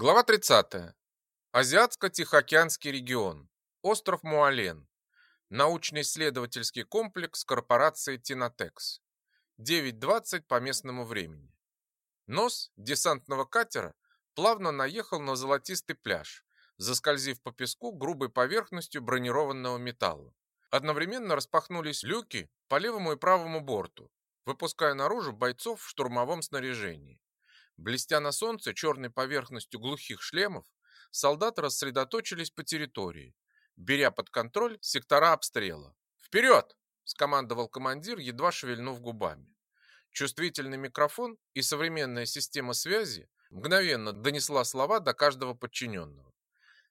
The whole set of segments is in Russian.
Глава 30. Азиатско-Тихоокеанский регион. Остров Муален. Научно-исследовательский комплекс корпорации Тинотекс. 9.20 по местному времени. Нос десантного катера плавно наехал на золотистый пляж, заскользив по песку грубой поверхностью бронированного металла. Одновременно распахнулись люки по левому и правому борту, выпуская наружу бойцов в штурмовом снаряжении. Блестя на солнце черной поверхностью глухих шлемов, солдаты рассредоточились по территории, беря под контроль сектора обстрела. «Вперед!» – скомандовал командир, едва шевельнув губами. Чувствительный микрофон и современная система связи мгновенно донесла слова до каждого подчиненного.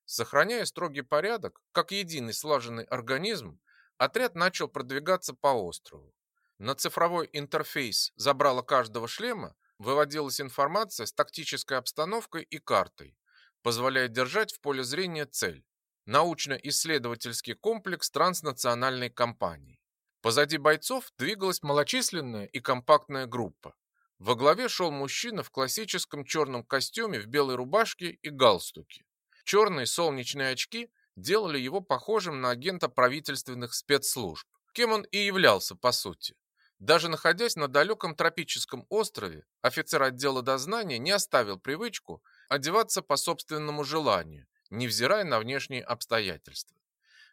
Сохраняя строгий порядок, как единый слаженный организм, отряд начал продвигаться по острову. На цифровой интерфейс забрала каждого шлема выводилась информация с тактической обстановкой и картой, позволяя держать в поле зрения цель – научно-исследовательский комплекс транснациональной компании. Позади бойцов двигалась малочисленная и компактная группа. Во главе шел мужчина в классическом черном костюме в белой рубашке и галстуке. Черные солнечные очки делали его похожим на агента правительственных спецслужб, кем он и являлся по сути. Даже находясь на далеком тропическом острове, офицер отдела дознания не оставил привычку одеваться по собственному желанию, невзирая на внешние обстоятельства.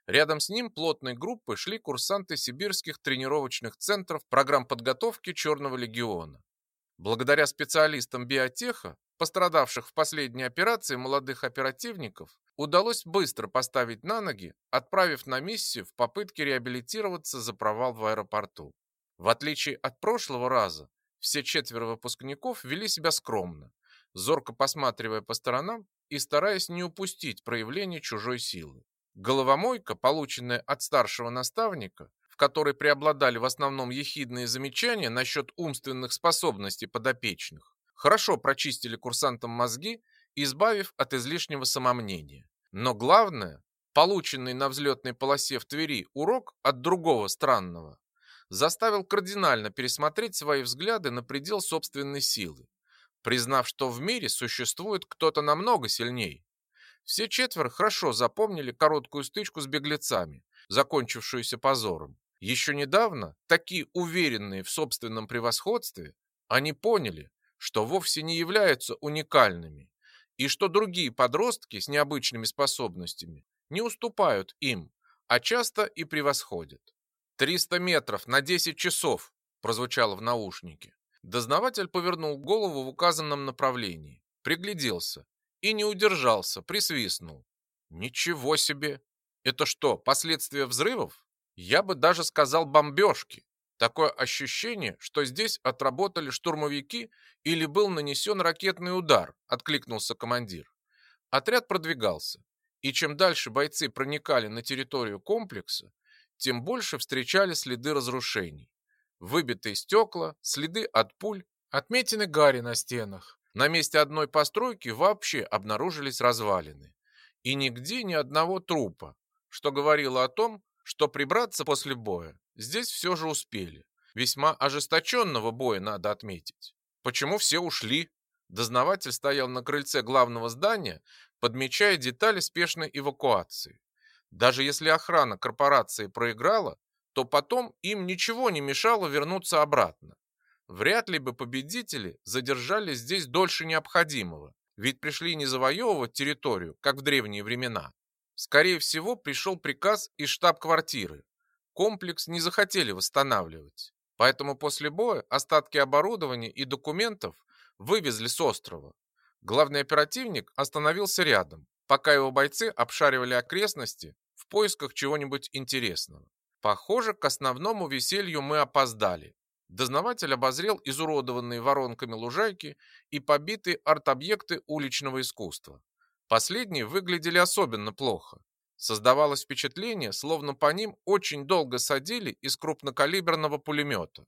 Рядом с ним плотной группой шли курсанты сибирских тренировочных центров программ подготовки Черного легиона. Благодаря специалистам биотеха, пострадавших в последней операции молодых оперативников, удалось быстро поставить на ноги, отправив на миссию в попытке реабилитироваться за провал в аэропорту. В отличие от прошлого раза, все четверо выпускников вели себя скромно, зорко посматривая по сторонам и стараясь не упустить проявление чужой силы. Головомойка, полученная от старшего наставника, в которой преобладали в основном ехидные замечания насчет умственных способностей подопечных, хорошо прочистили курсантам мозги, избавив от излишнего самомнения. Но главное, полученный на взлетной полосе в Твери урок от другого странного, заставил кардинально пересмотреть свои взгляды на предел собственной силы, признав, что в мире существует кто-то намного сильней. Все четверо хорошо запомнили короткую стычку с беглецами, закончившуюся позором. Еще недавно, такие уверенные в собственном превосходстве, они поняли, что вовсе не являются уникальными, и что другие подростки с необычными способностями не уступают им, а часто и превосходят. «Триста метров на десять часов!» прозвучало в наушнике. Дознаватель повернул голову в указанном направлении, пригляделся и не удержался, присвистнул. «Ничего себе! Это что, последствия взрывов? Я бы даже сказал бомбежки. Такое ощущение, что здесь отработали штурмовики или был нанесен ракетный удар», откликнулся командир. Отряд продвигался, и чем дальше бойцы проникали на территорию комплекса, тем больше встречали следы разрушений. Выбитые стекла, следы от пуль, отметины гари на стенах. На месте одной постройки вообще обнаружились развалины. И нигде ни одного трупа, что говорило о том, что прибраться после боя здесь все же успели. Весьма ожесточенного боя надо отметить. Почему все ушли? Дознаватель стоял на крыльце главного здания, подмечая детали спешной эвакуации. Даже если охрана корпорации проиграла, то потом им ничего не мешало вернуться обратно. Вряд ли бы победители задержались здесь дольше необходимого, ведь пришли не завоевывать территорию, как в древние времена. Скорее всего, пришел приказ из штаб-квартиры. Комплекс не захотели восстанавливать. Поэтому после боя остатки оборудования и документов вывезли с острова. Главный оперативник остановился рядом, пока его бойцы обшаривали окрестности в поисках чего-нибудь интересного. Похоже, к основному веселью мы опоздали. Дознаватель обозрел изуродованные воронками лужайки и побитые арт-объекты уличного искусства. Последние выглядели особенно плохо. Создавалось впечатление, словно по ним очень долго садили из крупнокалиберного пулемета.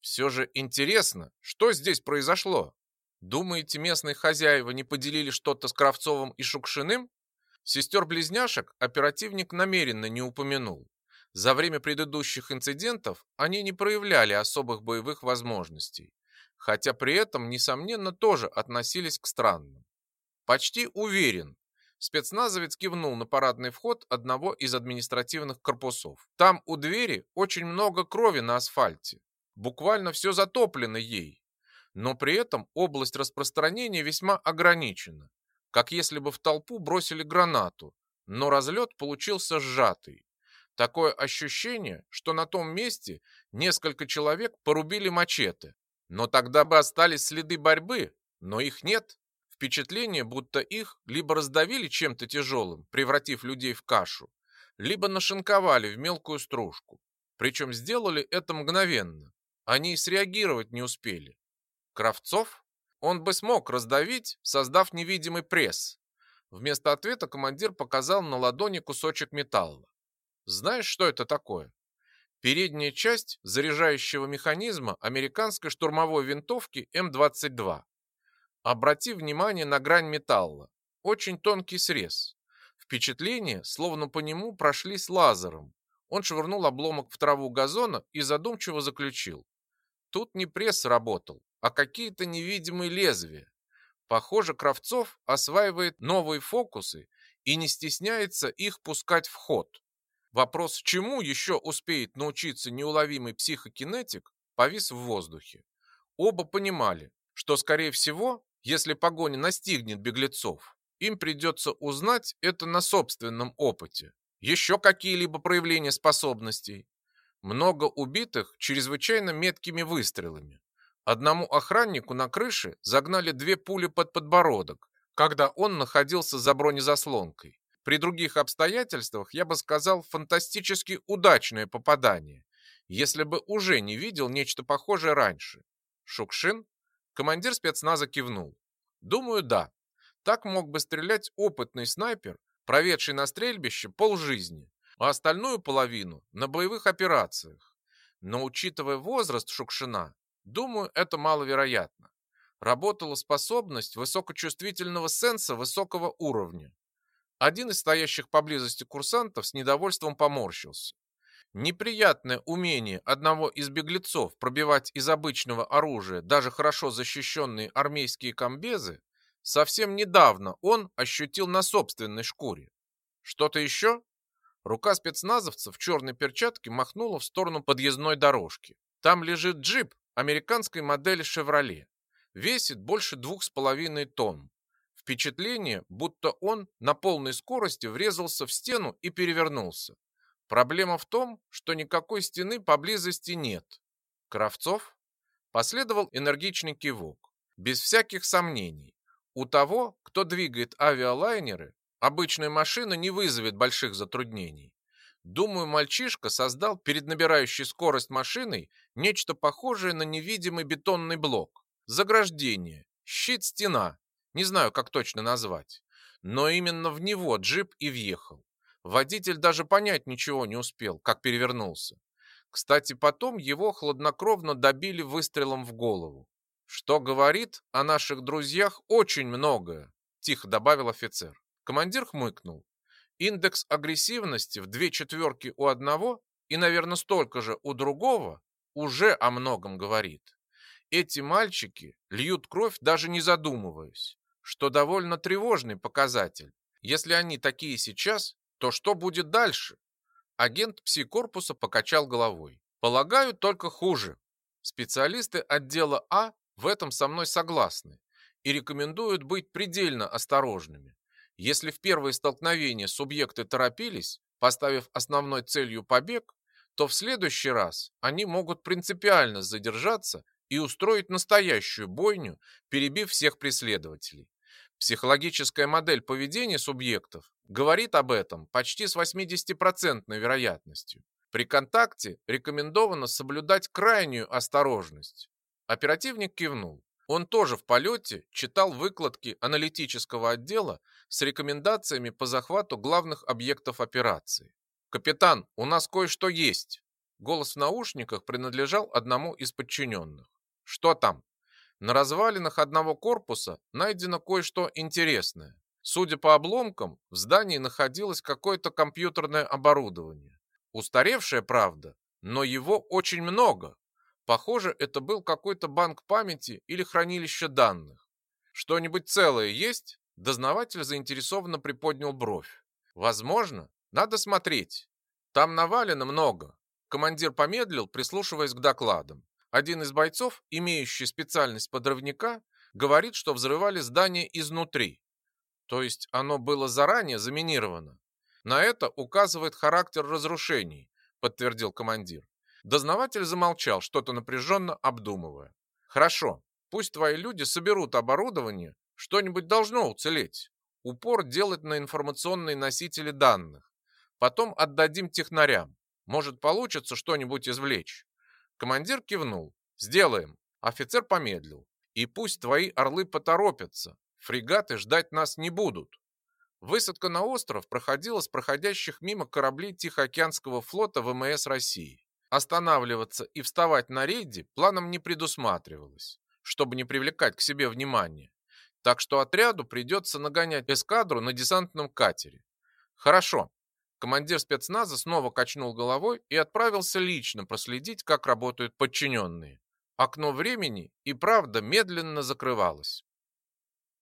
Все же интересно, что здесь произошло? Думаете, местные хозяева не поделили что-то с Кравцовым и Шукшиным? Сестер-близняшек оперативник намеренно не упомянул. За время предыдущих инцидентов они не проявляли особых боевых возможностей, хотя при этом, несомненно, тоже относились к странным. Почти уверен. Спецназовец кивнул на парадный вход одного из административных корпусов. Там у двери очень много крови на асфальте. Буквально все затоплено ей. Но при этом область распространения весьма ограничена. Как если бы в толпу бросили гранату, но разлет получился сжатый. Такое ощущение, что на том месте несколько человек порубили мачете. Но тогда бы остались следы борьбы, но их нет. Впечатление, будто их либо раздавили чем-то тяжелым, превратив людей в кашу, либо нашинковали в мелкую стружку. Причем сделали это мгновенно. Они и среагировать не успели. Кравцов? Он бы смог раздавить, создав невидимый пресс. Вместо ответа командир показал на ладони кусочек металла. Знаешь, что это такое? Передняя часть заряжающего механизма американской штурмовой винтовки М-22. Обрати внимание на грань металла. Очень тонкий срез. Впечатление, словно по нему прошлись лазером. Он швырнул обломок в траву газона и задумчиво заключил. Тут не пресс работал, а какие-то невидимые лезвия. Похоже, Кравцов осваивает новые фокусы и не стесняется их пускать в ход. Вопрос, чему еще успеет научиться неуловимый психокинетик, повис в воздухе. Оба понимали, что, скорее всего, если погоня настигнет беглецов, им придется узнать это на собственном опыте. Еще какие-либо проявления способностей. Много убитых чрезвычайно меткими выстрелами. Одному охраннику на крыше загнали две пули под подбородок, когда он находился за бронезаслонкой. При других обстоятельствах я бы сказал фантастически удачное попадание, если бы уже не видел нечто похожее раньше. Шукшин Командир спецназа кивнул. Думаю, да. Так мог бы стрелять опытный снайпер, проведший на стрельбище полжизни, а остальную половину на боевых операциях. Но учитывая возраст Шукшина, думаю, это маловероятно. Работала способность высокочувствительного сенса высокого уровня. Один из стоящих поблизости курсантов с недовольством поморщился. Неприятное умение одного из беглецов пробивать из обычного оружия даже хорошо защищенные армейские комбезы совсем недавно он ощутил на собственной шкуре. Что-то еще? Рука спецназовца в черной перчатке махнула в сторону подъездной дорожки. Там лежит джип американской модели «Шевроле». Весит больше двух с половиной тонн. Впечатление, будто он на полной скорости врезался в стену и перевернулся. Проблема в том, что никакой стены поблизости нет. Кравцов последовал энергичный кивок. Без всяких сомнений. У того, кто двигает авиалайнеры, обычная машина не вызовет больших затруднений. Думаю, мальчишка создал перед набирающей скорость машиной нечто похожее на невидимый бетонный блок. Заграждение, щит-стена, не знаю, как точно назвать. Но именно в него джип и въехал. Водитель даже понять ничего не успел, как перевернулся. Кстати, потом его хладнокровно добили выстрелом в голову. Что говорит о наших друзьях очень многое, тихо добавил офицер. Командир хмыкнул. Индекс агрессивности в две четверки у одного и, наверное, столько же у другого уже о многом говорит. Эти мальчики льют кровь, даже не задумываясь, что довольно тревожный показатель. Если они такие сейчас, то что будет дальше? Агент псикорпуса покачал головой. Полагаю, только хуже. Специалисты отдела А в этом со мной согласны и рекомендуют быть предельно осторожными. Если в первые столкновения субъекты торопились, поставив основной целью побег, то в следующий раз они могут принципиально задержаться и устроить настоящую бойню, перебив всех преследователей. Психологическая модель поведения субъектов говорит об этом почти с 80% вероятностью. При контакте рекомендовано соблюдать крайнюю осторожность. Оперативник кивнул. Он тоже в полете читал выкладки аналитического отдела с рекомендациями по захвату главных объектов операции. «Капитан, у нас кое-что есть!» Голос в наушниках принадлежал одному из подчиненных. «Что там?» На развалинах одного корпуса найдено кое-что интересное. Судя по обломкам, в здании находилось какое-то компьютерное оборудование. Устаревшее, правда, но его очень много. Похоже, это был какой-то банк памяти или хранилище данных. Что-нибудь целое есть? Дознаватель заинтересованно приподнял бровь. Возможно, надо смотреть. Там навалено много. Командир помедлил, прислушиваясь к докладам. Один из бойцов, имеющий специальность подрывника, говорит, что взрывали здание изнутри. То есть оно было заранее заминировано. На это указывает характер разрушений, подтвердил командир. Дознаватель замолчал, что-то напряженно обдумывая. Хорошо, пусть твои люди соберут оборудование, что-нибудь должно уцелеть. Упор делать на информационные носители данных. Потом отдадим технарям. Может, получится что-нибудь извлечь. Командир кивнул. Сделаем. Офицер помедлил. И пусть твои орлы поторопятся. Фрегаты ждать нас не будут. Высадка на остров проходила с проходящих мимо кораблей Тихоокеанского флота ВМС России. Останавливаться и вставать на рейде планом не предусматривалось, чтобы не привлекать к себе внимание. Так что отряду придется нагонять эскадру на десантном катере. Хорошо. Командир спецназа снова качнул головой и отправился лично проследить, как работают подчиненные. Окно времени и правда медленно закрывалось.